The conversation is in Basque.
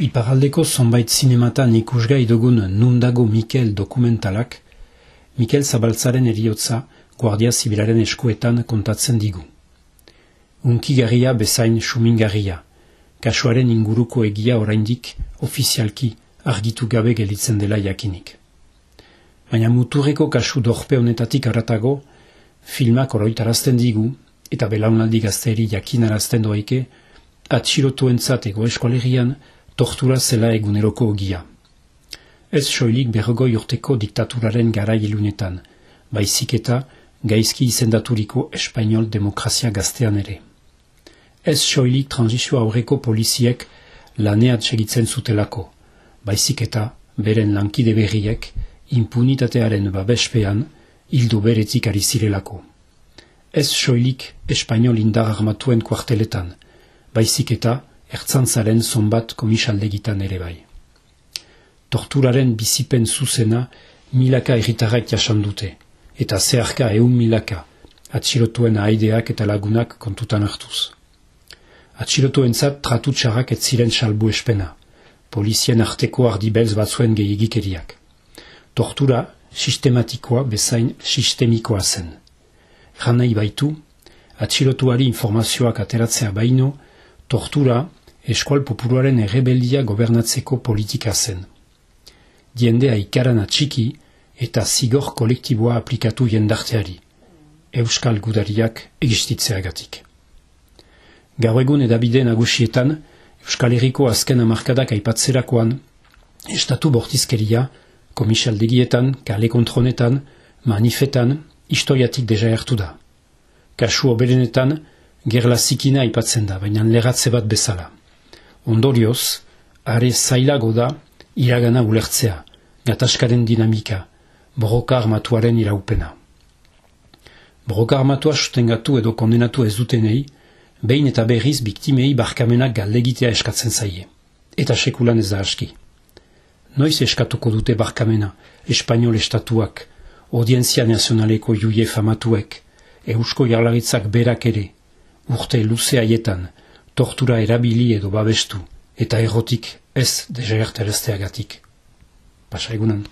Iparaldeko zonbait zinematan ikusgai dugun nundago Mikel dokumentalak, Mikel Zabaltzaren eriotza Guardia Zibilaren eskuetan kontatzen digu. Unkigarria bezain sumingarria, kasuaren inguruko egia oraindik ofizialki argitu gabe gelitzen dela jakinik. Baina muturreko kasu dorpe honetatik aratago, filmak oroitarazten digu, eta belaunaldi gazteri jakinarazten doaike, atxilotuentzat ego eskualerian, tortura zela eguneroko ogia. Ez soilik berrogoi urteko diktaturaren gara ilunetan, baizik eta gaizki izendaturiko espainol demokrazia gaztean ere. Ez soilik transizio aurreko poliziek laneat segitzen zutelako, baizik eta beren lankide berriek impunitatearen babespean hildu beretik ari zirelako. Ez soilik espainol indar armatuen kuarteletan, baizik eta ertzantzaren zonbat komisaldegitan ere bai. Torturaren bizipen zuzena milaka erritarrak jasan dute, eta zeharka eun milaka, atxilotuen aideak eta lagunak kontutan hartuz. Atxilotuen zat tratutxarrak ez ziren salbu espena, polizien arteko ardibelz batzuen gehiagikeriak. Tortura sistematikoa bezain sistemikoa zen. Janai baitu, atxilotuari informazioak ateratzea baino, tortura eskual populuaren errebeldia gobernatzeko politika zen. Diendea ikaran atxiki eta zigor kolektiboa aplikatu jendarteari, euskal gudariak egistitzeagatik. Gau egun edabide nagusietan, Euskal Herriko azken amarkadak aipatzerakoan, estatu bortizkeria, komisaldegietan, kale kontronetan, manifetan, historiatik deja hartu da. Kasu oberenetan, gerla zikina aipatzen da, baina leratze bat bezala. Ondorioz, are zailago da iragana ulertzea, gataskaren dinamika, borroka armatuaren iraupena. Borroka armatua sustengatu edo kondenatu ez dutenei, behin eta berriz biktimei barkamenak galdegitea eskatzen zaie. Eta sekulan ez da aski. Noiz eskatuko dute barkamena, espainol estatuak, audienzia nazionaleko juie famatuek, eusko jarlaritzak berak ere, urte luze haietan, tortura erabili edo babestu, eta errotik ez dezagerterezteagatik. Pasa egunan.